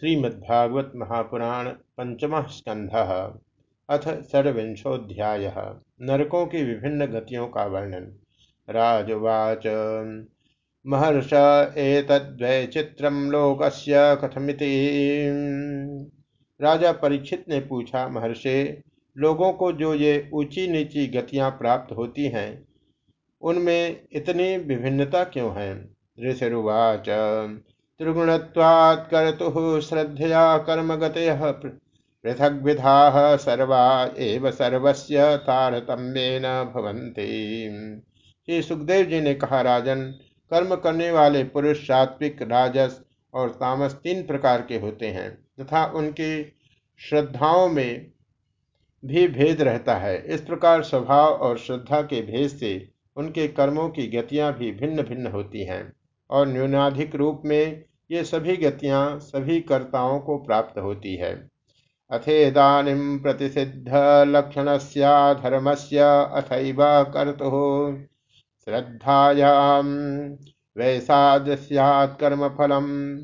श्रीमद्भागवत महापुराण पंचम स्कंध अथ षड्विंशोध्याय नरकों की विभिन्न गतियों का वर्णन। राजवाच। महर्ष एतद्वैचित्रम लोकस्य कथमिति। राजा परीक्षित ने पूछा, महर्षे, लोगों को जो ये ऊँची नीची गतियाँ प्राप्त होती हैं, उनमें इतनी विभिन्नता क्यों है? ऋषिवाच त्रिगुणत्वात् कर्तुः श्रद्धया कर्मगतयः पृथग्विधाः सर्वा एव सर्वस्य तारतम्येन भवन्ति। श्री सुखदेव जी ने कहा, राजन, कर्म करने वाले पुरुष सात्विक, राजस और तामस तीन प्रकार के होते हैं, तथा उनकी श्रद्धाओं में भी भेद रहता है। इस प्रकार स्वभाव और श्रद्धा के भेद से उनके कर्मों की गतियाँ भी भिन्न भिन्न होती हैं और न्यूनाधिक रूप में ये सभी गतियाँ सभी कर्ताओं को प्राप्त होती है। अथेदानीम प्रतिषिद्ध लक्षण धर्म से अथैव कर्तु। श्रद्धायाम वैसाद्यम फलम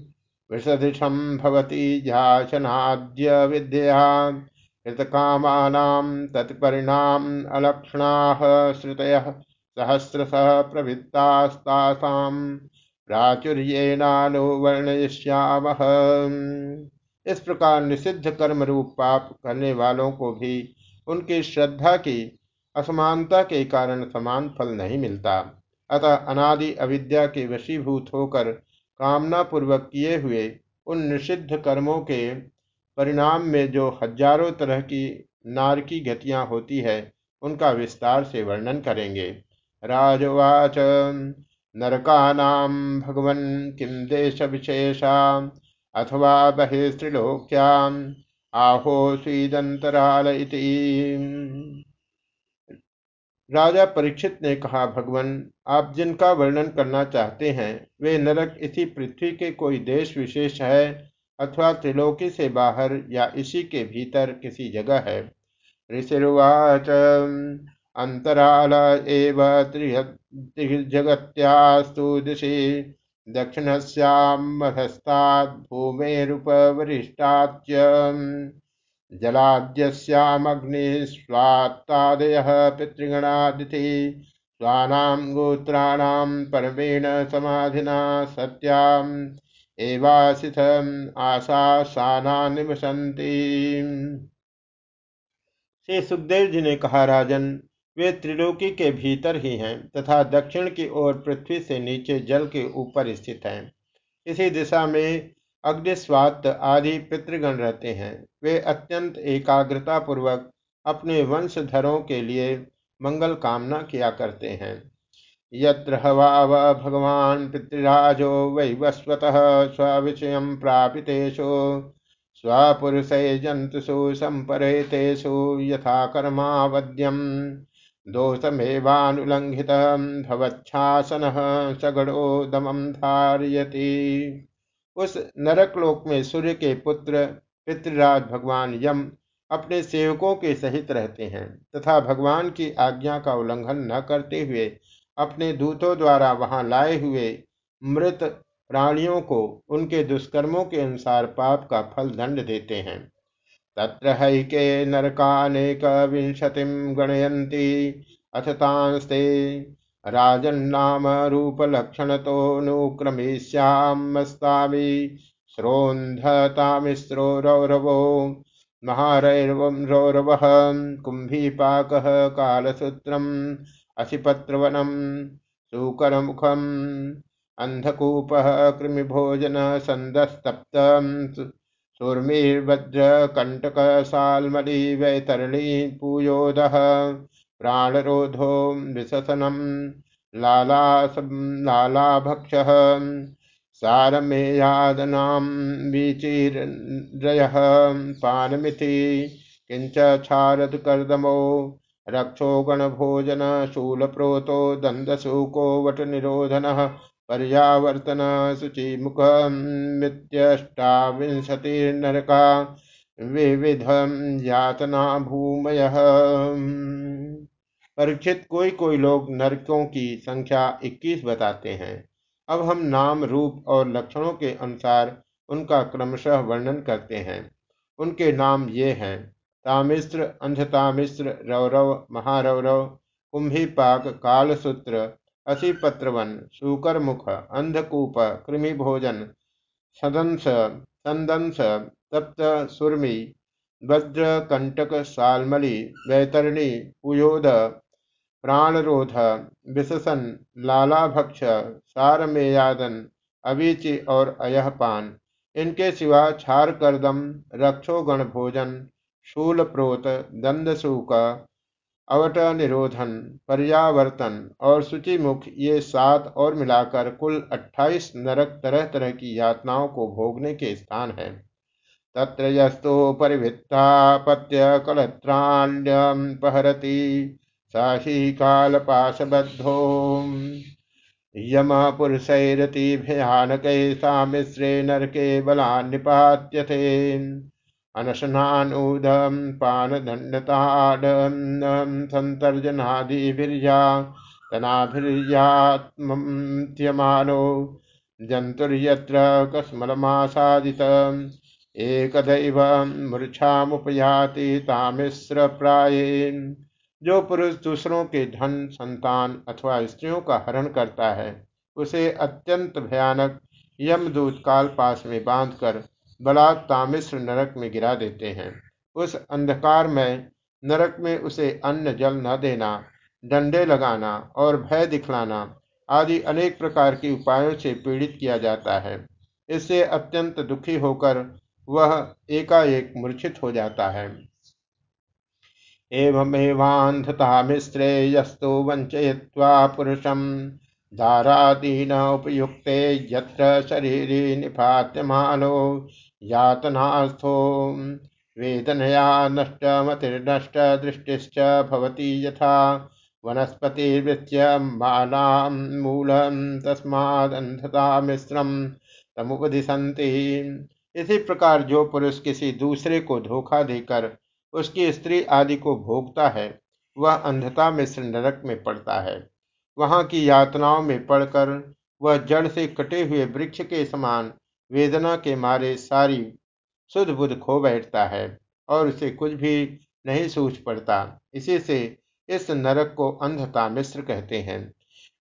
विषधिषम भवती ध्यानाद्य विद्या तत्परिणाम अलक्षणा, श्रुतयः, सहस्रश प्रवृत्तास्तासाम्। प्राचुर्येनानु वर्णयिष्याम इस प्रकार निषिद्ध कर्म रूप पाप करने वालों को भी उनकी श्रद्धा की, असमानता के कारण समान फल नहीं मिलता। अतः अनादि अविद्या के वशीभूत होकर कामना पूर्वक किए हुए उन निषिद्ध कर्मों के परिणाम में जो हज़ारों तरह की नारकी गतियाँ होती है, उनका विस्तार से वर्णन करेंगे। राजवाच। नरकानां भगवन् किं देशविशेषा? अथवा बहिस्त्रिलोक्याम् आहो स्वीदंतराल राजा परीक्षित ने कहा, भगवान, आप जिनका वर्णन करना चाहते हैं, वे नरक इसी पृथ्वी के कोई देश विशेष है अथवा त्रिलोकी से बाहर या इसी के भीतर किसी जगह है? ऋषिर्वाच अंतराल एव त्रिजगत्यास्तु दिशि दक्षिणस्यामधस्तात् भूमेरुपवरिष्टाच्च जलाद्यस्यामग्निस्वात्तादयः पितृगणादिति। स्वानां गोत्राणां परमेण समाधिना सत्याम्। एवासिथम् आशासाना निवसन्ति। श्री सुखदेव जी ने कहा, राजन वे त्रिलोकी के भीतर ही हैं तथा दक्षिण की ओर पृथ्वी से नीचे जल के ऊपर स्थित हैं। इसी दिशा में अग्निस्वात आदि पितृगण रहते हैं। वे अत्यंत एकाग्रता पूर्वक अपने वंशधरों के लिए मंगल कामना किया करते हैं। यत्र हवाव भगवान पितृराजो वैवस्वत स्विषय प्रापितेषु, स्वपुरुष जंतुषु संपरेतेषु यथा कर्मावद्यम दोषमेवानुलंघित भवच्छासन सगड़ो दमम धारयति। उस नरकलोक में सूर्य के पुत्र पितृराज भगवान यम अपने सेवकों के सहित रहते हैं तथा भगवान की आज्ञा का उल्लंघन न करते हुए अपने दूतों द्वारा वहाँ लाए हुए मृत प्राणियों को उनके दुष्कर्मों के अनुसार पाप का फल दंड देते हैं। तत्र हैके नरकानेकविंशतिं गणयन्ति। अथ तांस्ते राजन्नाम रूपलक्षणतोऽनुक्रमिष्यामस्तामि श्रोन्धतामिस्रो रौरवो महारैर्वं रौरवः कुम्भीपाकः कालसूत्रम् असिपत्रवनं सूकरमुखम् अन्धकूपः कृमिभोजनसन्दस्तप्तम् शूर्मीर्वज्रकण्टकशाल्मली वैतरणी पूयोदः प्राणरोधो विशसनं लालाभक्षः सारमेयादनां वीचिरयः पानमिति रक्षो गणभोजन शूलप्रोतो दन्दशूको वटनिरोधनः पर्यावर्तन शुचिमुख मित्यष्टाविंशतिर्नरका विविधम यातना भूमय परीक्षित कोई कोई लोग नरकों की संख्या 21 बताते हैं। अब हम नाम, रूप और लक्षणों के अनुसार उनका क्रमशः वर्णन करते हैं। उनके नाम ये हैं तामिश्र अंधतामिश्र रौरव, महारौरव, कुंभीपाक, कालसूत्र असीपत्रवन शूकर मुख अंधकूप कृमि भोजन सदंस संदंस तप्त, सुरमि वज्रकंटक सालमली, वैतरणी, पुयोद, प्राणरोध विशसन लालाभक्ष, सारमेयादन, अवीचि और अयहपान। इनके सिवा छार करदम रक्षोगण भोजन शूल प्रोत दंदसूक अवट निरोधन पर्यावर्तन और मुख ये सात और मिलाकर कुल अट्ठाईस नरक तरह तरह की यातनाओं को भोगने के स्थान हैं। तत्र यस्तु परिवृत्तापत्य कलत्राण्यम पहरती, साही कालपाशबद्धो। यम पुरुषैरति भयानक सामिश्रे नरके बला निपात्यथे अनशनानूदम पानदंडताडम संतर्जनादिभिर्या तनाभिर्यात्म्यमानो जंतुर्यत्र कस्मलमासादित एकदैव मूर्छामुपयाति तामिश्र प्रायेन जो पुरुष दूसरों के धन, संतान अथवा स्त्रियों का हरण करता है, उसे अत्यंत भयानक यमदूत काल पास में बांधकर बलात् तामिश्र नरक में गिरा देते हैं। उस अंधकार में, नरक में उसे अन्न जल न देना, डंडे लगाना और भय दिखलाना आदि अनेक प्रकार के उपायों से पीड़ित किया जाता है। इससे अत्यंत दुखी होकर वह एकाएक मूर्छित हो जाता है। एवमेवान्धतामिश्रेयस्तु वञ्चयित्वा पुरुषं धारादीन उपयुक्ते यत्र शरीरे निपात्यमानो यातनास्थो वेदनया नष्टमतिर्नष्टदृष्टिश्च भवति यथा। वनस्पतिवृत्यमानां मूलं तस्मादन्धतामिश्रं तमुपदिशन्ति। इसी प्रकार जो पुरुष किसी दूसरे को धोखा देकर उसकी स्त्री आदि को भोगता है, वह अंधता मिश्र नरक में पड़ता है। वहाँ की यातनाओं में पड़कर वह जड़ से कटे हुए वृक्ष के समान वेदना के मारे सारी सुध बुध खो बैठता है और उसे कुछ भी नहीं सूझ पड़ता। इसी से इस नरक को अंधता मिश्र कहते हैं।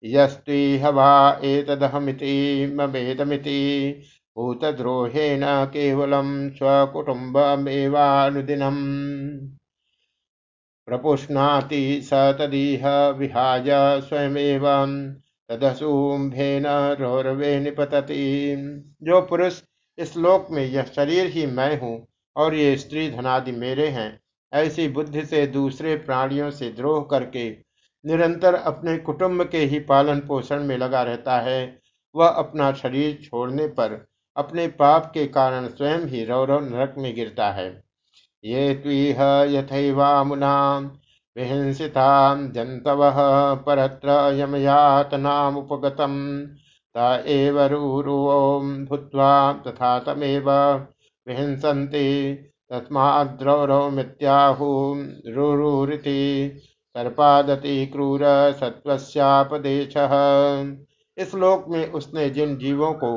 यस्ती हवा एतदहमिति ममेदमिति भूतद्रोहेण केवलं स्वकुटुम्बमेवानुदिनम्। प्रपुष्णाति स तदीह विहाय स्वयमेव तदसूम्भेन रौरवे निपतति। जो पुरुष इस लोक में यह शरीर ही मैं हूँ और ये स्त्री धनादि मेरे हैं, ऐसी बुद्धि से दूसरे प्राणियों से द्रोह करके निरंतर अपने कुटुंब के ही पालन पोषण में लगा रहता है, वह अपना शरीर छोड़ने पर अपने पाप के कारण स्वयं ही रौरव नरक में गिरता है। ये त्वीह यथैवामुना। विहिंसिता जंतव परत्र यमयातनामुपगतम त एव तथा तमेव विहिंसन्ति। तस्माद्रौरव मित्याहुरुरिति सर्पादति क्रूर सत्वस्यापदेश इस लोक में उसने जिन जीवों को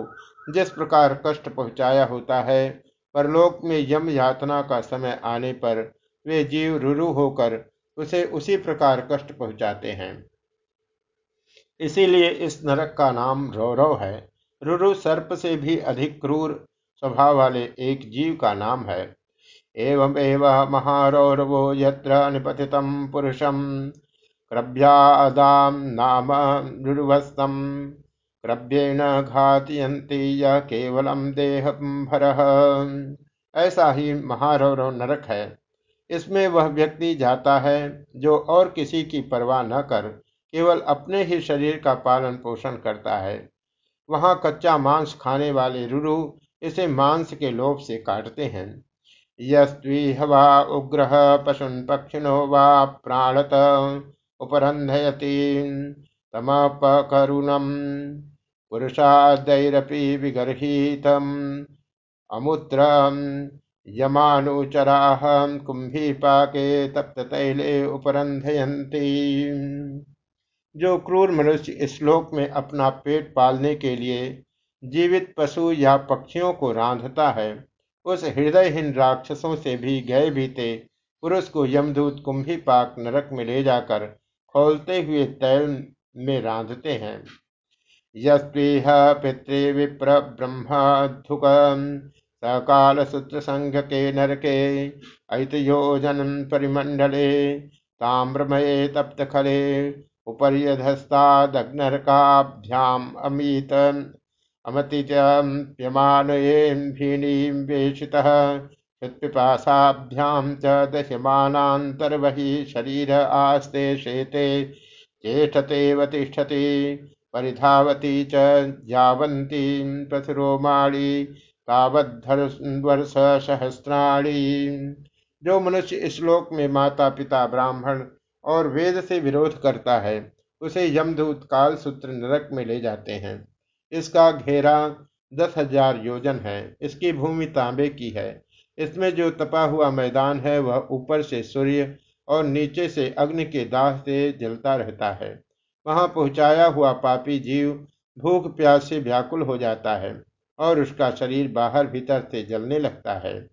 जिस प्रकार कष्ट पहुँचाया होता है, परलोक में यम यातना का समय आने पर वे जीव रुरु होकर उसे उसी प्रकार कष्ट पहुंचाते हैं। इसीलिए इस नरक का नाम रौरव है। रुरु सर्प से भी अधिक क्रूर स्वभाव वाले एक जीव का नाम है। एवं महारौरवो यत्र निपतितम पुरुषम क्रभ्यादाम नाम रुरुवस्तम क्रव्येण घातयंती या केवलम देह ऐसा ही महारौरव नरक है। इसमें वह व्यक्ति जाता है जो और किसी की परवाह न कर, केवल अपने ही शरीर का पालन पोषण करता है। वहाँ कच्चा मांस खाने वाले रुरु इसे मांस के लोभ से काटते हैं। यस्वीहवा उग्र पशुन पक्षिणो वा प्राणत उपरंधयती तमपकरुणम। पुरुषादैरपि विगर्हितम्। अमुत्रम्। यमानुचराः कुंभीपाके तप्ततैले उपरंधयन्ति जो क्रूर मनुष्य इस श्लोक में अपना पेट पालने के लिए जीवित पशु या पक्षियों को रांधता है, उस हृदयहीन राक्षसों से भी गए बीते पुरुष को यमदूत कुंभी पाक नरक में ले जाकर खोलते हुए तैल में रांधते हैं। यस्वीह पितृ विप्र ब्रह्मधुक सकाल सूत्र संघ के नरके अत योजन परिमंडले ताम्रमये तप्त खले उपर्यधस्तादग्नरकाभ्याम अमित अमतिप्यमानयेऽम्भिनीं वेशितः पिपासाभ्यां च दह्यमानान्तर्बहि शरीर आस्ते शेते चेष्टतेव तिष्ठति, परिधावती च यावन्ती पशुरोमाणी सहस्राणी जो मनुष्य इस श्लोक में माता पिता ब्राह्मण और वेद से विरोध करता है, उसे यमदूत काल सूत्र नरक में ले जाते हैं। इसका घेरा दस हज़ार योजन है। इसकी भूमि तांबे की है। इसमें जो तपा हुआ मैदान है, वह ऊपर से सूर्य और नीचे से अग्नि के दाह से जलता रहता है। वहाँ पहुँचाया हुआ पापी जीव भूख प्यास से व्याकुल हो जाता है। और उसका शरीर बाहर भीतर से जलने लगता है।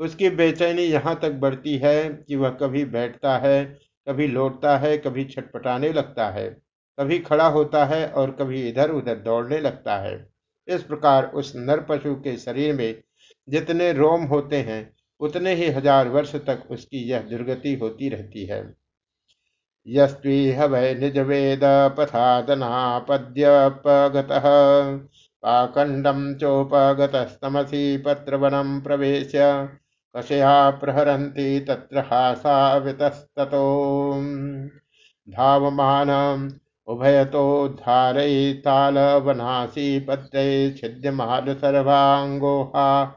उसकी बेचैनी यहाँ तक बढ़ती है कि वह कभी बैठता है, कभी लौटता है, कभी छटपटाने लगता है, कभी खड़ा होता है और कभी इधर उधर दौड़ने लगता है। इस प्रकार उस नर पशु के शरीर में जितने रोम होते हैं, उतने ही हज़ार वर्ष तक उसकी यह दुर्गति होती रहती है। यस्वीह वै निज वेद पथादनापद्यपगत। पाखंडम चोपगतस्तमसी पत्रवनम प्रवेश कषया प्रहरन्ति तत्र हासावितस्ततो। धावमान उभयतोद्धारैतालवनासी पत्रै छिद्यमाल सर्वाङ्गोहा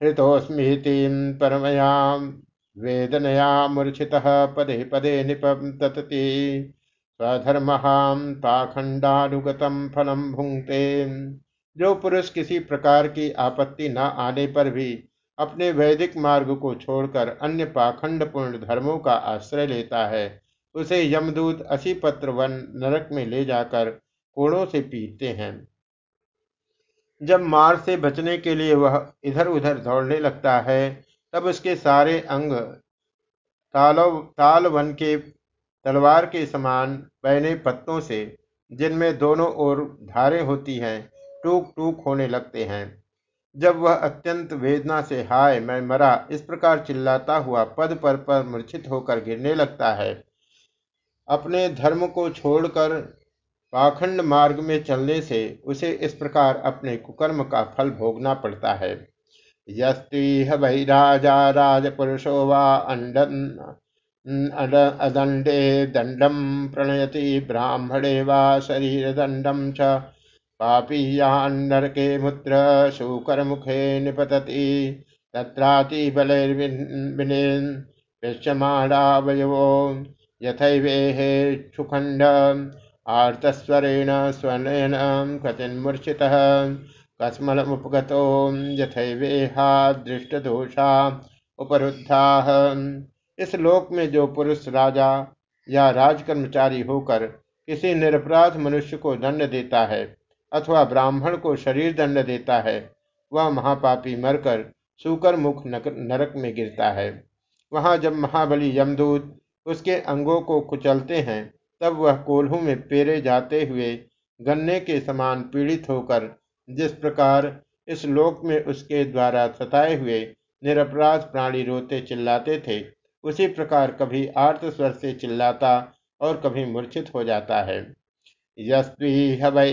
हृतोऽस्मीतिं परमयां वेदनया मूर्छितः पदे पदे निपतति स्वधर्महां पाखंडानुगतम फलम भुंगते जो पुरुष किसी प्रकार की आपत्ति न आने पर भी अपने वैदिक मार्ग को छोड़कर अन्य पाखंड पूर्ण धर्मों का आश्रय लेता है, उसे यमदूत असी पत्र वन नरक में ले जाकर कोड़ों से पीटते हैं। जब मार से बचने के लिए वह इधर उधर दौड़ने लगता है, तब उसके सारे अंग तालव ताल वन के तलवार के समान बहने पत्तों से, जिनमें दोनों ओर धारें होती हैं टूक टूक होने लगते हैं। जब वह अत्यंत वेदना से, हाय, मैं मरा, इस प्रकार चिल्लाता हुआ पद पर पर मूर्छित होकर गिरने लगता है। अपने धर्म को छोड़कर पाखंड मार्ग में चलने से, उसे इस प्रकार अपने कुकर्म का फल भोगना पड़ता है। यस्ती वै राजा राजपुरुषो वा अंडन अदंडे दंडम प्रणयति ब्राह्मणे वा शरीर दंडम च पापीयान्नरके मुद्र मुखे निपतति। तत्राति बलैर्विनेन् पेश्यमाणावयवो यथैवेहे क्षुखण्ड आर्तस्वरेण स्वनेन कतिन्मूर्छितः कस्मलमुपगतो यथैवेहा दृष्टदोषा उपरुद्धाः। इस लोक में जो पुरुष राजा या राजकर्मचारी होकर किसी निरपराध मनुष्य को दंड देता है अथवा ब्राह्मण को शरीर दंड देता है, वह महापापी मरकर सुकर मुख नरक में गिरता है। वहाँ जब महाबली यमदूत उसके अंगों को कुचलते हैं, तब वह कोल्हू में पेरे जाते हुए गन्ने के समान पीड़ित होकर जिस प्रकार इस लोक में उसके द्वारा सताए हुए निरपराध प्राणी रोते चिल्लाते थे उसी प्रकार कभी आर्त स्वर से चिल्लाता और कभी मूर्छित हो जाता है। यस्वी वै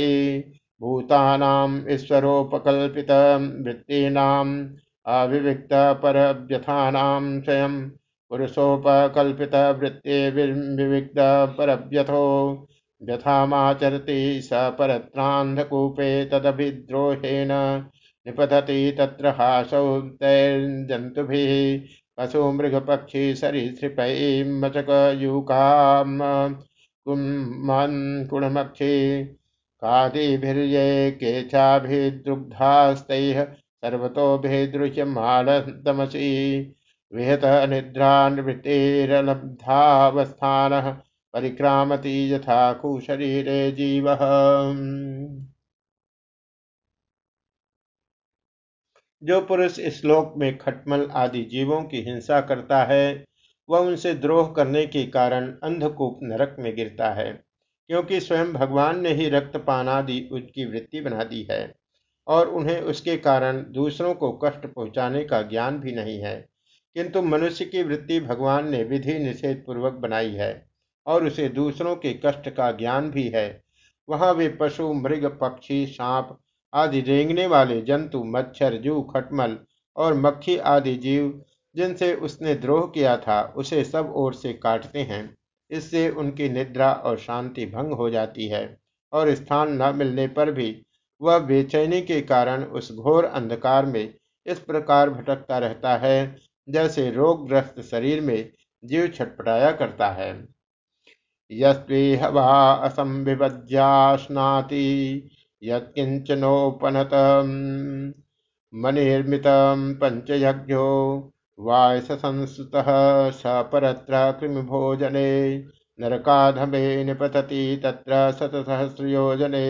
भूतानाम् ईश्वरोपकल्पितवृत्तीनाम् अविविक्तपरव्यथानां स्वयं पुरुषोपकल्पितवृत्तिर्विविक्तपरव्यथो व्यथामाचरति स परत्रान्धकूपे तदभिद्रोहेण निपतति तत्र हासौ तैर्जन्तुभिः पशुमृगपक्षी सरीसृपैः मचकयूकाम् कुण्मक्षी कादिभिर्ये केचाभिदुग्धास्तैः सर्वतोभिदृश्यमालतमसि विहत निद्रानिवृत्तिरलब्धावस्थानः परिक्रामति यथा कुशरीरे जीवः जो पुरुष श्लोक में खटमल आदि जीवों की हिंसा करता है, वह उनसे द्रोह करने के कारण अंधकूप नरक में गिरता है, क्योंकि स्वयं भगवान ने ही रक्तपान आदि उसकी वृत्ति बना दी है, और उन्हें उसके कारण दूसरों को कष्ट पहुँचाने का ज्ञान भी नहीं है। किंतु मनुष्य की वृत्ति भगवान ने विधि निषेध पूर्वक बनाई है, और उसे दूसरों के कष्ट का ज्ञान भी है। वहाँ वे पशु, मृग, पक्षी, सांप आदि रेंगने वाले जंतु, मच्छर, जू, खटमल और मक्खी आदि जीव जिनसे उसने द्रोह किया था, उसे सब ओर से काटते हैं। इससे उनकी निद्रा और शांति भंग हो जाती है और स्थान न मिलने पर भी वह बेचैनी के कारण उस घोर अंधकार में इस प्रकार भटकता रहता है, जैसे रोगग्रस्त शरीर में जीव छटपटाया करता है। यस्वी हवा यस्वेहवा असंविभज्यास्नाति यत्किंचनोपनत मनिर्मित पंचयज्ञो वायस संस्तः स परत्र कृमिभोजने नरकाधमे निपतति तत्र शतसहस्रयोजने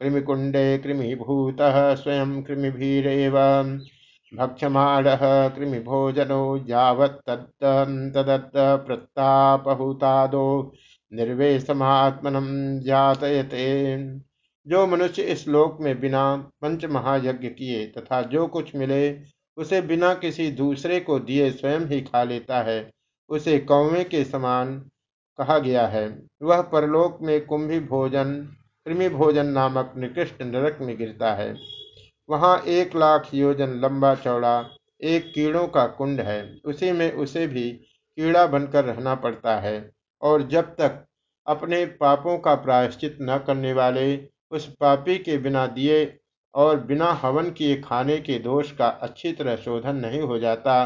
कृमिकुण्डे कृमिभूतः स्वयं कृमिभिरेव। भक्षमाणः कृमिभोजनो यावत् तदत्त प्रत्तापहुतादो जातयते जो मनुष्य इस लोक में बिना पंच महायज्ञ किए तथा जो कुछ मिले, उसे बिना किसी दूसरे को दिए स्वयं ही खा लेता है, उसे कौवे के समान कहा गया है। वह परलोक में कुंभी भोजन, कृमि भोजन नामक निकृष्ट नरक में गिरता है। वहाँ एक लाख योजन लंबा चौड़ा, एक कीड़ों का कुंड है। उसी में उसे भी कीड़ा बनकर रहना पड़ता है और जब तक अपने पापों का प्रायश्चित न करने वाले उस पापी के बिना दिए और बिना हवन किए खाने के दोष का अच्छी तरह शोधन नहीं हो जाता,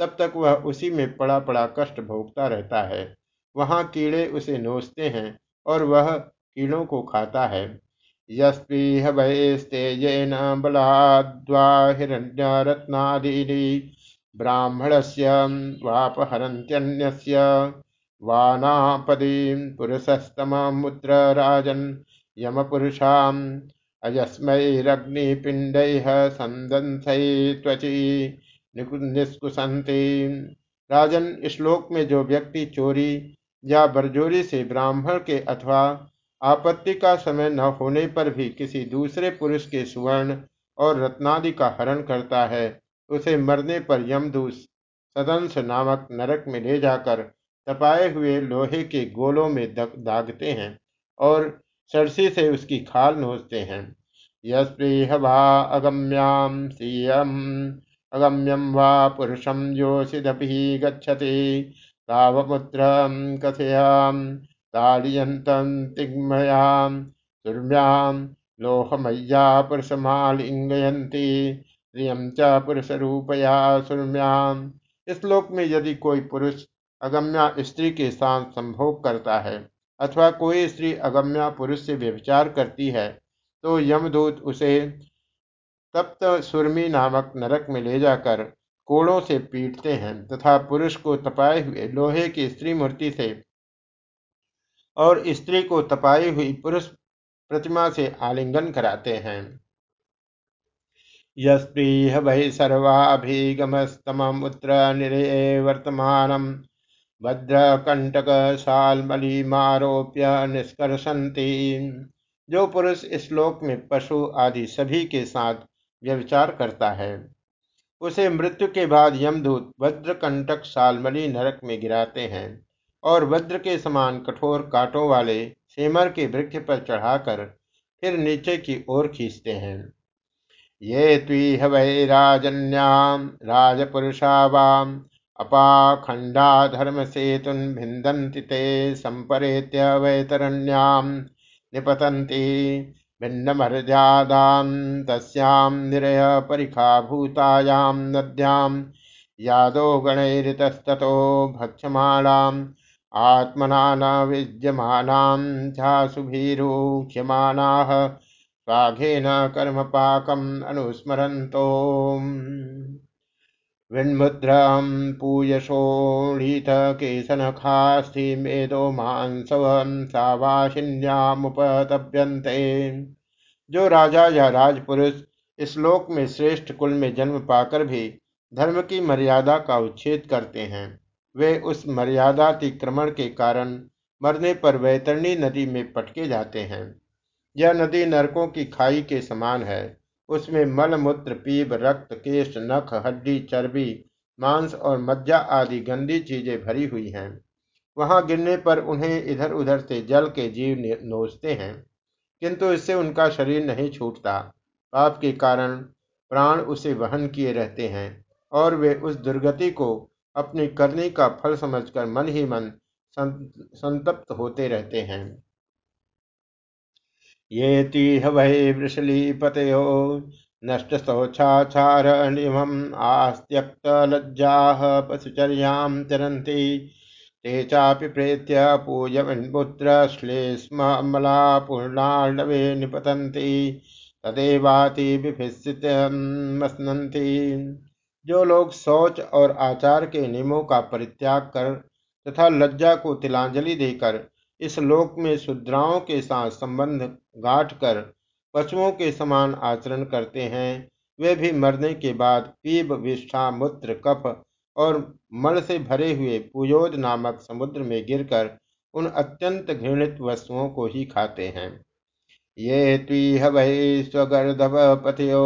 तब तक वह उसी में पड़ा पड़ा कष्ट भोगता रहता है। वहाँ कीड़े उसे नोचते हैं और वह कीड़ों को खाता है। ब्राह्मणस्य वापहरन्त्यन्यस्य वानापदीं पुरुषस्तममुद्र राजन् यमपुरुषाम् अयस्मैरग्निपिण्डैः संदंसै त्वचि राजन श्लोक में जो व्यक्ति चोरी या बरजोरी से ब्राह्मण के अथवा आपत्ति का समय न होने पर भी किसी दूसरे पुरुष के सुवर्ण और रत्नादि का हरण करता है, उसे मरने पर यमदूस सदंश नामक नरक में ले जाकर तपाए हुए लोहे के गोलों में दागते हैं और सरसी से उसकी खाल नोचते हैं। यस्पृह वा अगम्याम सीयम अगम्यम वा पुरुषम योषिदपि गच्छति। तावमुत्र कथयाम ताड़यन्तं तिग्मयां सुरम्यां लोहमय्या पुरुषमालिङ्गयन्ति, प्रियं च पुरुषरूपया सुरम्याम। इस लोक में यदि कोई पुरुष अगम्या स्त्री के साथ संभोग करता है अथवा कोई स्त्री अगम्या पुरुष से व्यभिचार करती है तो यमदूत उसे तप्त सुरमी नामक नरक में ले जाकर कोड़ों से पीटते हैं तथा पुरुष को तपाए हुए लोहे की स्त्री मूर्ति से और स्त्री को तपाई हुई पुरुष प्रतिमा से आलिंगन कराते हैं। यस्प्रीह वै सर्वाभिगमस्तमुत्र निरे वर्तमान मारोप्य निष्कर्षंती जो पुरुष इस श्लोक में पशु आदि सभी के साथ व्यविचार करता है, उसे मृत्यु के बाद यमदूत वज्रकंटक सालमली नरक में गिराते हैं और वज्र के समान कठोर कांटों वाले सेमर के वृक्ष पर चढ़ाकर फिर नीचे की ओर खींचते हैं। ये त्वीह वै राजन्याम राजपुरुषावाम धर्म सेतुन भिंदन्ति ते संपरेत्य वैतरण्याम निपतन्ति भिन्नमर्यादां तस्यां निरय परिखाभूतायां नद्यां यादो गणैरितस्ततो भक्षमाणाम् आत्मना न विद्यमानां झासुभिरुह्यमानाः स्वाघेन कर्मपाकम् अनुस्मरन्तो विन्मुद्रां पूयशोणीत केशनखास्थिमेदो मांसवं सावाशिन्यामुपतप्यन्ते जो राजा या राजपुरुष इस लोक में श्रेष्ठ कुल में जन्म पाकर भी धर्म की मर्यादा का उच्छेद करते हैं, वे उस मर्यादातिक्रमण के कारण मरने पर वैतरणी नदी में पटके जाते हैं। यह नदी नरकों की खाई के समान है। उसमें मल, मूत्र, पीब, रक्त, केश, नख, हड्डी, चर्बी, मांस और मज्जा आदि गंदी चीज़ें भरी हुई हैं। वहाँ गिरने पर उन्हें इधर उधर से जल के जीव नोचते हैं, किंतु इससे उनका शरीर नहीं छूटता। पाप के कारण प्राण उसे वहन किए रहते हैं और वे उस दुर्गति को अपनी करने का फल समझकर मन ही मन संतप्त होते रहते हैं। ये तीह वै वृषलीपतयो। नष्ट शौचाचार आस्त्यक्त लज्जा पशुचर्यां चरन्ति ते चापि प्रेत्य पूजवन्पुत्र श्लेष्मला पूर्णार्णवे निपतन्ति जो लोग शौच और आचार के नियमों का परित्याग कर तथा लज्जा को तिलांजलि देकर इस लोक में शुद्राओं के साथ संबंध गांठ कर पशुओं के समान आचरण करते हैं। वे भी मरने के बाद पीब, विष्ठा, मूत्र, कफ और मल से भरे हुए पुयोद नामक समुद्र में गिरकर उन अत्यंत घृणित वस्तुओं को ही खाते हैं। ये त्वीह वै स्वगर्धव पथयो,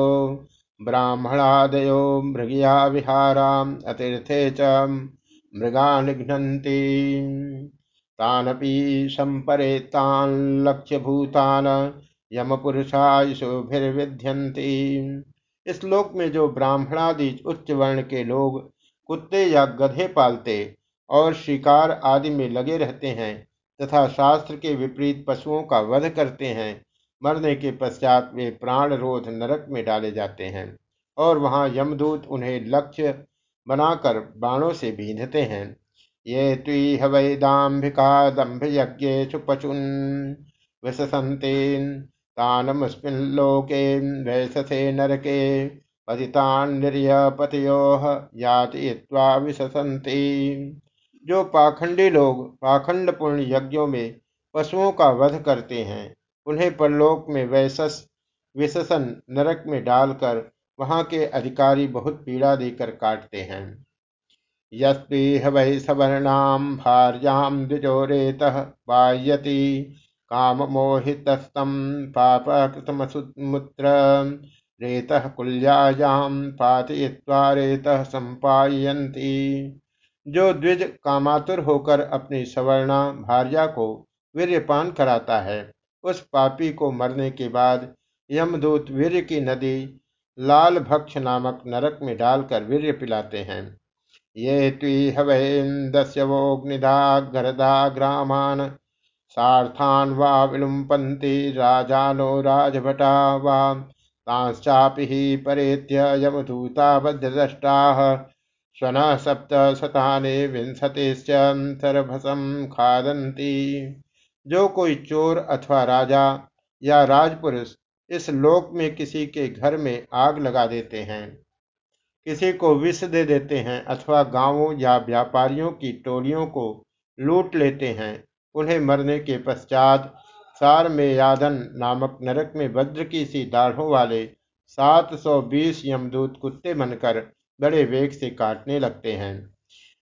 ब्राह्मणादयो, मृगिया विहारा अतीर्थे च मृगा निघ्नन्ति तानपि सम्परेतान् यम यमपुरुषायुषुभिर्विध्यन्ति। इस लोक में जो ब्राह्मणादि उच्च वर्ण के लोग कुत्ते या गधे पालते और शिकार आदि में लगे रहते हैं तथा शास्त्र के विपरीत पशुओं का वध करते हैं, मरने के पश्चात वे प्राण रोध नरक में डाले जाते हैं और वहाँ यमदूत उन्हें लक्ष्य बनाकर बाणों से बीधते हैं। ये त्वीह वैदाम्भिका दम्भ यज्ञ पशुन विशसंतेन तानमुस्मिल्लोके वैससे नरके, पतितान निर्यपतयो यातयित्वा विशसंति जो पाखंडी लोग पाखंड पूर्ण यज्ञों में पशुओं का वध करते हैं, उन्हें परलोक में वैसस विशसन नरक में डालकर वहाँ के अधिकारी बहुत पीड़ा देकर काटते हैं। यस्पीह वै द्विजोरेत बाह्यति काम मोहितस्तम पाप कृतमुत्र रेत कुल्यायाम पातयित्वा रेत संपायंती जो द्विज कामातुर होकर अपनी सवर्णा भार्या को वीर्यपान कराता है, उस पापी को मरने के बाद यमदूत वीर की नदी लाल भक्ष नामक नरक में डालकर वीर्य पिलाते हैं। ये त्विहवेन्दस्यवोग्निधा ग्रामान सार्थान वा विलुम्पन्ति राजानो राजभटा वा तांश्चापि हि परेत्य यमदूताबद्धदष्टाः स्वन सप्त शतानि विंशतिश्च सर्भसं खादन्ति। जो कोई चोर अथवा राजा या राजपुरुष इस लोक में किसी के घर में आग लगा देते हैं। किसी को विष दे देते हैं अथवा गाँवों या व्यापारियों की टोलियों को लूट लेते हैं, उन्हें मरने के पश्चात सार में यादन नामक नरक में वज्र की सी दाढ़ों वाले 720 यमदूत कुत्ते बनकर बड़े वेग से काटने लगते हैं।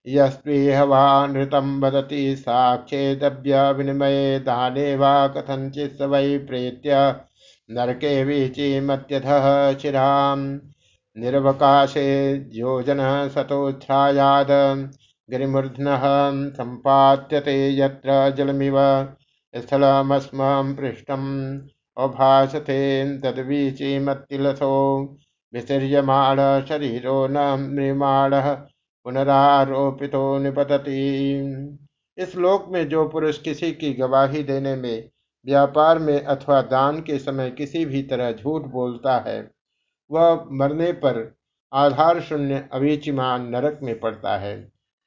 यस्पृह वा नृतं वदति साक्षेदभ्य विनिमये दाने वा कथञ्चित् स वै प्रेत्य नरके वीचिमत्यधः शिराम् निर्वकाशे योजनः शतोच्छ्रायाद गिरिमूर्ध्नः सम्पात्यते यत्र जलमिव। स्थलमस्मं पृष्ठम् अभासते तद्वीचिमत्तिलसो। विसर्यमाण शरीरो न म्रियमाणः पुनरारोपितो निपतति। इस लोक में जो पुरुष किसी की गवाही देने में, व्यापार में अथवा दान के समय किसी भी तरह झूठ बोलता है वह मरने पर आधार शून्य अविचिमान नरक में पड़ता है।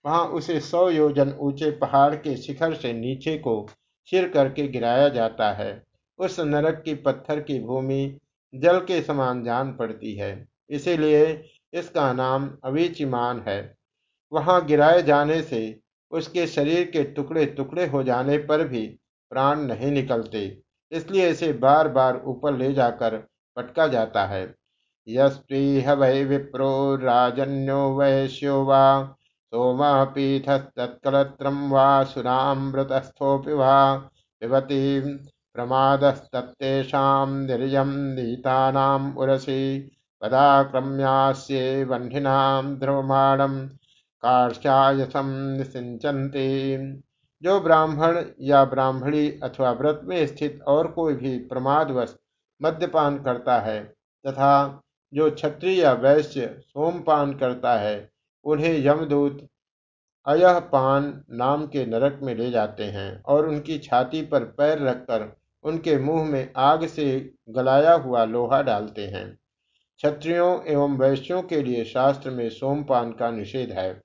वहाँ उसे सौ योजन ऊँचे पहाड़ के शिखर से नीचे को सिर करके गिराया जाता है। उस नरक की पत्थर की भूमि जल के समान जान पड़ती है। इसीलिए इसका नाम अविचिमान है। वहाँ गिराए जाने से उसके शरीर के टुकड़े टुकड़े हो जाने पर भी प्राण नहीं निकलते। इसलिए इसे बार बार ऊपर ले जाकर पटका जाता है। यस्त्वीह वै विप्रो राजन्यो वैश्यो वा सोमः पीठस्तत्कलत्रं वा सुरामृतस्थोऽपि वा पिबति प्रमादस्तत्तेषां निर्यं नीतानाम् उरसि पदाक्रम्यास्ये वह्निनां ध्रुवमाणं जो ब्राह्मण या ब्राह्मणी अथवा व्रत में स्थित और कोई भी प्रमादवश मद्यपान करता है तथा जो क्षत्रिय या वैश्य सोमपान करता है, उन्हें यमदूत अयह पान नाम के नरक में ले जाते हैं और उनकी छाती पर पैर रखकर उनके मुँह में आग से गलाया हुआ लोहा डालते हैं। क्षत्रियों एवं वैश्यों के लिए शास्त्र में सोमपान का निषेध है।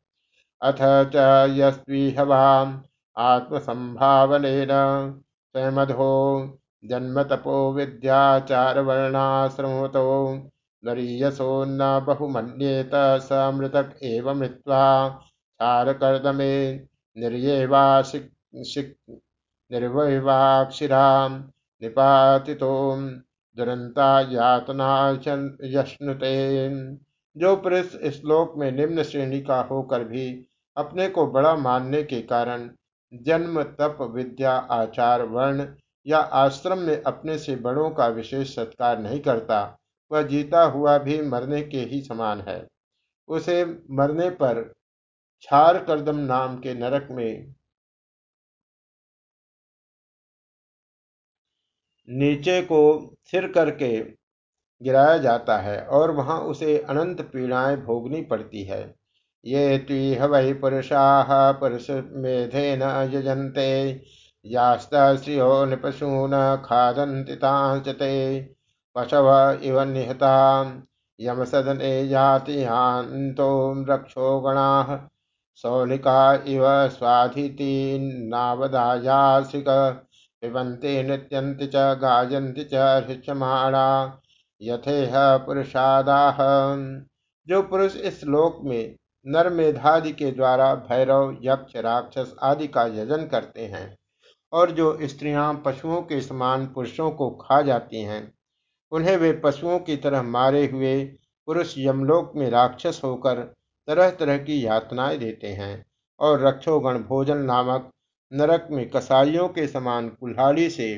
अथ च यस्वीहवाम आत्मसंभावन स्वयमधो जन्म तपो विद्याचार वर्णाश्रमतो नरीयसो न स मृतक एवं मृत्वा क्षारकर्दमे निर्वैवाक्षिरां निपातितो दुरंता यातना यश्नुते। जो पुरुष श्लोक में निम्न श्रेणी का होकर भी अपने को बड़ा मानने के कारण जन्म, तप, विद्या, आचार, वर्ण या आश्रम में अपने से बड़ों का विशेष सत्कार नहीं करता वह जीता हुआ भी मरने के ही समान है। उसे मरने पर छार करदम नाम के नरक में नीचे को सिर करके गिराया जाता है और वहाँ उसे अनंत पीड़ाएँ भोगनी पड़ती है। ये तीह वै पुरुषा पुरुष मेधे मेधेन यजन्ते यास्तश्रियो निपशून खादन्ति तांचते पशव इव निहता यम यमसदने याति यान्तो रक्षो गणाः। सौलिका इव स्वाधितीन्नावदायासिक पिबन्ति नृत्यन्ति च, गायन्ति च हृष्यमाणा यथेह पुरुषादाह जो पुरुष इस श्लोक में नरमेधादि के द्वारा भैरव, यक्ष, राक्षस आदि का यजन करते हैं, और जो स्त्रियाँ पशुओं के समान पुरुषों को खा जाती हैं उन्हें वे पशुओं की तरह मारे हुए पुरुष यमलोक में राक्षस होकर तरह तरह की यातनाएँ देते हैं और रक्षोगण भोजन नामक नरक में कसाईयों के समान कुल्हाड़ी से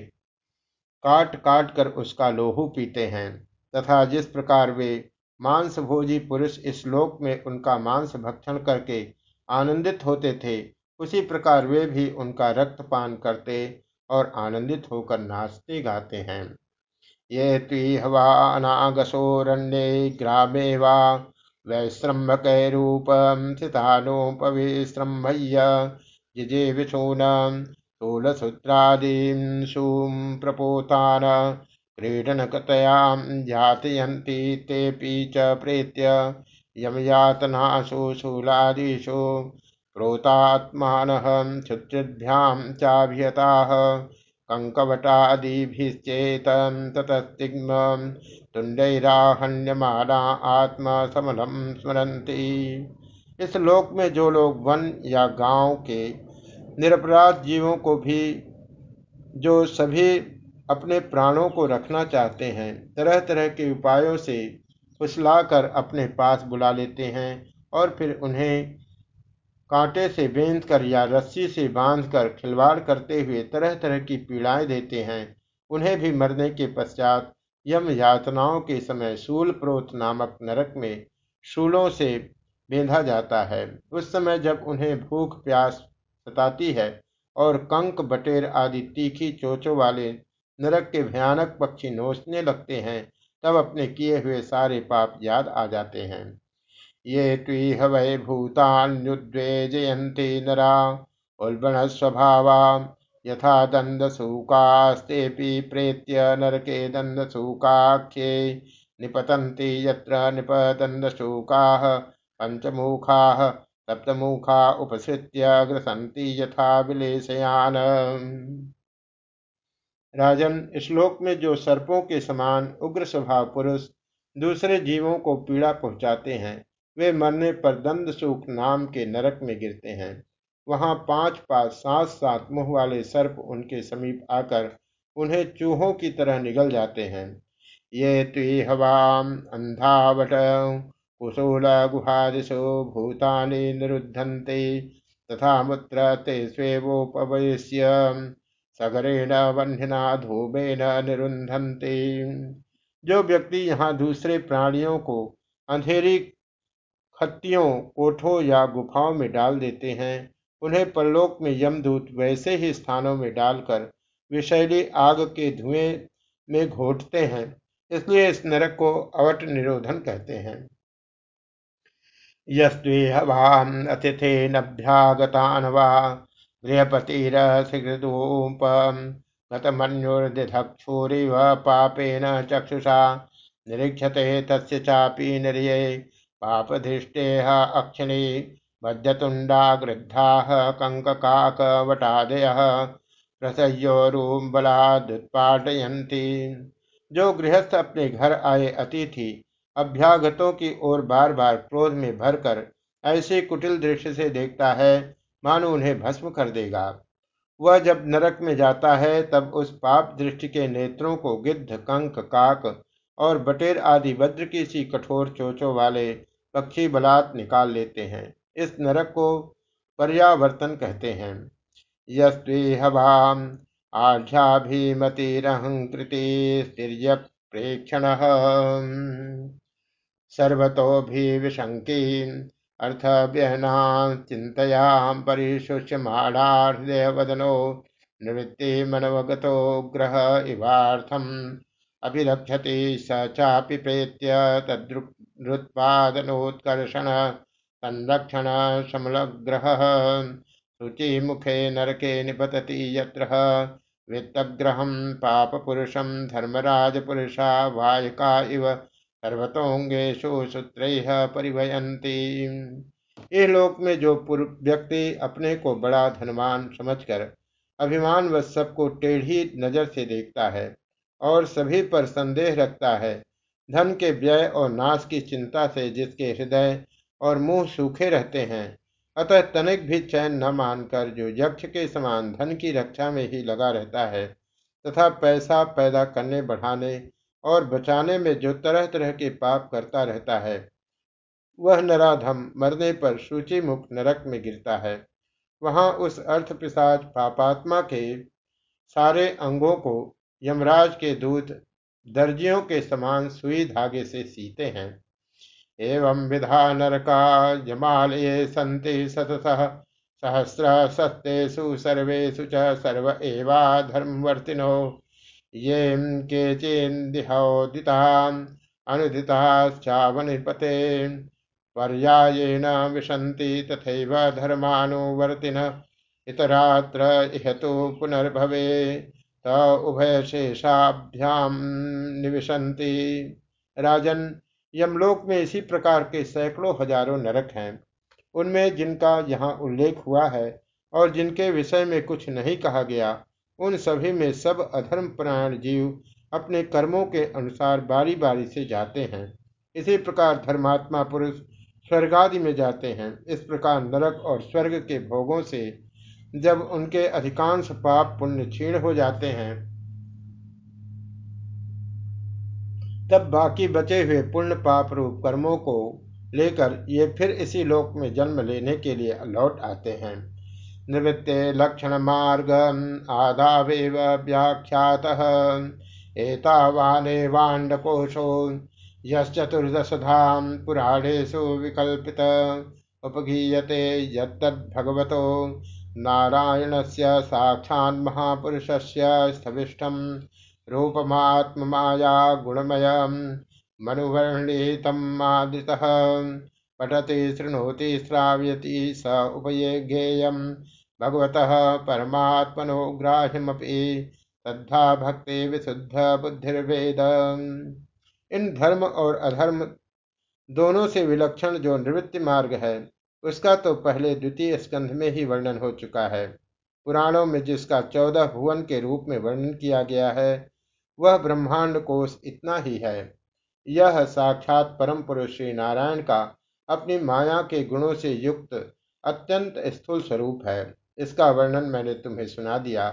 काट काट कर उसका लोहू पीते हैं तथा जिस प्रकार वे मांस भोजी पुरुष इस लोक में उनका मांस भक्षण करके आनंदित होते थे, उसी प्रकार वे भी उनका रक्तपान करते और आनंदित होकर नाचते गाते हैं। ये त्विहवा अनागसोरण्ये ग्रामे वा वैश्रम्भकैरूपं स्थितानोपविश्रम्भय्य जिजेविषूनां शूलसूत्रादींशूं प्रपोतान् क्रीडनकतयां यातयन्ति तेऽपि च प्रेत्य यमयातनासु शूलादिषु प्रोतात्मानः क्षुद्रभ्यां चाभियताः कङ्कवटादिभिश्चेतं ततस्तिग्मं तुंडैराहण्यमाना आत्मा समलम स्मरंती इस लोक में जो लोग वन या गाँव के निरपराध जीवों को भी, जो सभी अपने प्राणों को रखना चाहते हैं तरह तरह के उपायों से फुसलाकर अपने पास बुला लेते हैं और फिर उन्हें कांटे से बेंध कर या रस्सी से बांधकर खिलवाड़ करते हुए तरह तरह की पीड़ाएँ देते हैं। उन्हें भी मरने के पश्चात यम यातनाओं के समय शूल प्रोत नामक नरक में शूलों से बेंधा जाता है। उस समय जब उन्हें भूख प्यास सताती है और कंक, बटेर आदि तीखी चोचों वाले नरक के भयानक पक्षी नोचने लगते हैं, तब अपने किए हुए सारे पाप याद आ जाते हैं। ये त्विह वै भूतान्युद्वेजयन्ति नरा उल्बणस्वभावा। यथा दन्दसूकास्तेऽपि प्रेत्य नरके दन्दसूकाख्ये निपतन्ति यत्र निपदन्दशूकाः पञ्चमुखाः सप्तमुखा उपसृत्य ग्रसन्ति यथा विलेशयान। राजन श्लोक में जो सर्पों के समान उग्र स्वभाव पुरुष दूसरे जीवों को पीड़ा पहुंचाते हैं वे मरने पर दंद सुख नाम के नरक में गिरते हैं। वहाँ पाँच पाँच सात सात मुँह वाले सर्प उनके समीप आकर उन्हें चूहों की तरह निगल जाते हैं। ये त्विहवाम अंधावट, कुशूल गुहादिशो भूतानि निरुद्धन्ते, तथा मुत्र ते स्वेवोपवेश्य, सगरेण वह्निना धूमेन निरुंधन्ते जो व्यक्ति यहाँ दूसरे प्राणियों को अंधेरी खत्तियों कोठों या गुफाओं में डाल देते हैं। उन्हें परलोक में यमदूत वैसे ही स्थानों में डालकर विषैली आग के धुएँ में घोटते हैं, इसलिए इस नरक को अवट निरोधन कहते हैं। यस्वेहवाम अतिथेनभ्यागतान वा गृहपतिरसिहृदोपम गतमन्युर्दिधक्षुरिव पापेन चक्षुषा निरीक्षते तस्य चापि निर्ये पापधिष्टेह अक्षिणी मध्यतुण्डा गृद्धाः कङ्ककाकवटादयः रसयोरुबलादुत्पाटयन्ति जो गृहस्थ अपने घर आए अतिथि, अभ्यागतों की ओर बार बार क्रोध में भरकर ऐसे कुटिल दृश्य से देखता है, मानो उन्हें भस्म कर देगा। वह जब नरक में जाता है, तब उस पाप दृष्टि के नेत्रों को गिद्ध कंक काक और बटेर आदि वज्र की सी कठोर चोचों वाले पक्षी बलात् निकाल लेते हैं। इस नरक को पर्यावर्तन कहते हैं। यस्वेहवाम आढ़्याभिमतिरहंकृति स्थिर्य प्रेक्षण सर्वतोभिविशङ्की अर्थव्यहना चिन्तया परिशुष्यमाणाहृदयवदनो निवृत्तिमनवगतो ग्रह इवार्थम्। अभिरक्षति स चापि प्रेत्य तद्रुत्पादनोत्कर्षण संरक्षण समलग्रह। शुचिमुखे नरके निपतति यत्र। वित्तग्रहं पापपुरुषं धर्मराजपुरुषा वायका इव सर्वतोंगेशु सूत्र परिवयंती ये लोक में जो व्यक्ति अपने को बड़ा धनवान समझकर अभिमान व सबको टेढ़ी नज़र से देखता है और सभी पर संदेह रखता है धन के व्यय और नाश की चिंता से जिसके हृदय और मुँह सूखे रहते हैं, अतः तनिक भी चैन न मानकर जो यक्ष के समान धन की रक्षा में ही लगा रहता है तथा पैसा पैदा करने, बढ़ाने और बचाने में जो तरह तरह के पाप करता रहता है, वह नराधम मरने पर सूची मुख नरक में गिरता है। वहाँ उस अर्थ पिशाच पापात्मा के सारे अंगों को यमराज के दूत दर्जियों के समान सुई धागे से सीते हैं। एवं विधा नरका यमालये संति सतसह सहस्र सत्येषु सर्वेषु च सर्व एवा धर्मवर्तिनो ये केचिन्दिहोदिताम् अनुदिताश्चावनिपते, पर्यायेण विशन्ति तथैव धर्मानुवर्तिन। इतरात्र इह तु पुनर्भवे। त उभयशेषाभ्याम निविशन्ति। राजन यमलोक में इसी प्रकार के सैकड़ों हज़ारों नरक हैं। उनमें जिनका यहाँ उल्लेख हुआ है और जिनके विषय में कुछ नहीं कहा गया, उन सभी में सब अधर्म प्राण जीव अपने कर्मों के अनुसार बारी बारी से जाते हैं। इसी प्रकार धर्मात्मा पुरुष स्वर्गादि में जाते हैं। इस प्रकार नरक और स्वर्ग के भोगों से जब उनके अधिकांश पाप पुण्य क्षीण हो जाते हैं, तब बाकी बचे हुए पुण्य पाप रूप कर्मों को लेकर ये फिर इसी लोक में जन्म लेने के लिए लौट आते हैं। निवृत्ते लक्षणमार्ग आदावेव व्याख्यातः एतावानेवाण्डकोशो यश्चतुर्दशधाम पुराणेषु विकल्पित, उपगीयते यत्तद्भगवतो नारायणस्य साक्षान्महापुरुषस्य स्थविष्ठं रूपमात्ममाया गुणमयं मनुवर्णितमादितः पठति, शृणोति, श्राव्यति, स उपये ज्ञेयं। भगवतः परमात्मनो ग्राह्यमपि श्रद्धा भक्ति विशुद्ध बुद्धिर्वेद। इन धर्म और अधर्म दोनों से विलक्षण जो निवृत्ति मार्ग है उसका तो पहले द्वितीय स्कंध में ही वर्णन हो चुका है। पुराणों में जिसका चौदह भुवन के रूप में वर्णन किया गया है, वह ब्रह्मांड कोश इतना ही है। यह साक्षात परम पुरुष श्री नारायण का अपनी माया के गुणों से युक्त अत्यंत स्थूल स्वरूप है। इसका वर्णन मैंने तुम्हें सुना दिया।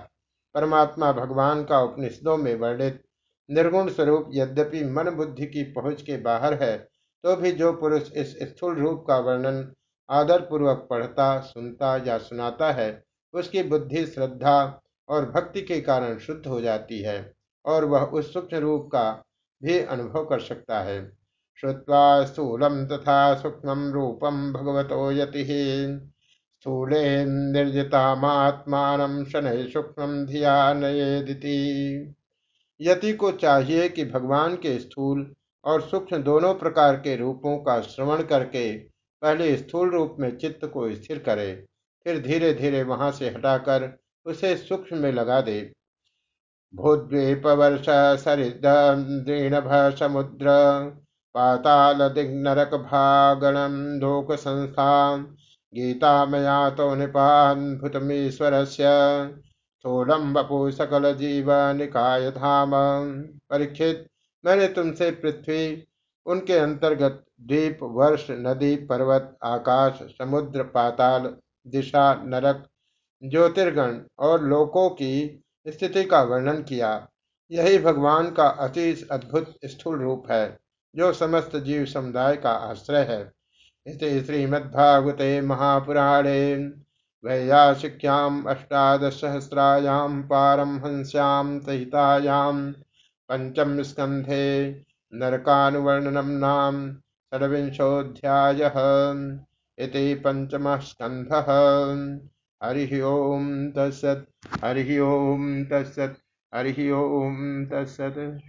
परमात्मा भगवान का उपनिषदों में वर्णित निर्गुण स्वरूप यद्यपि मन बुद्धि की पहुँच के बाहर है तो भी जो पुरुष इस स्थूल रूप का वर्णन आदर पूर्वक पढ़ता, सुनता या सुनाता है, उसकी बुद्धि, श्रद्धा और भक्ति के कारण शुद्ध हो जाती है और वह उस सूक्ष्म रूप का भी अनुभव कर सकता है। श्रुवा स्थूलम तथा सूक्ष्म रूपम भगवतो यति। स्थूले निर्जितात्मान शनै सूक्ष्म धिया यति को चाहिए कि भगवान के स्थूल और सूक्ष्म दोनों प्रकार के रूपों का श्रवण करके पहले स्थूल रूप में चित्त को स्थिर करे, फिर धीरे धीरे वहाँ से हटाकर उसे सूक्ष्म में लगा दे। भूद्वीपवर्ष सरिदीर्णभ समुद्र, पाताल दिग्नरक भागणम लोक संस्था गीता मया तो निपान भूतमीश्वर से स्थूलम बपु सकल जीव निकाय धाम। परीक्षित, मैंने तुमसे पृथ्वी उनके अंतर्गत द्वीप वर्ष, नदी, पर्वत, आकाश, समुद्र, पाताल, दिशा, नरक, ज्योतिर्गण और लोकों की स्थिति का वर्णन किया। यही भगवान का अति अद्भुत स्थूल रूप है, जो समस्त जीव समुदाय का आश्रय है। इस श्रीमद्भागवते महापुराणे वैयासिक्याम् अष्टादशसहस्रायां पारमहंस्यां सहितायां पंचम स्कन्धे नरकानुवर्णनं नाम षड्विंशोऽध्यायः इति पञ्चमः स्कन्धः हरिः ओं तत्सत्, हरि ओं तत्सत्, हरि ओं तत्सत्।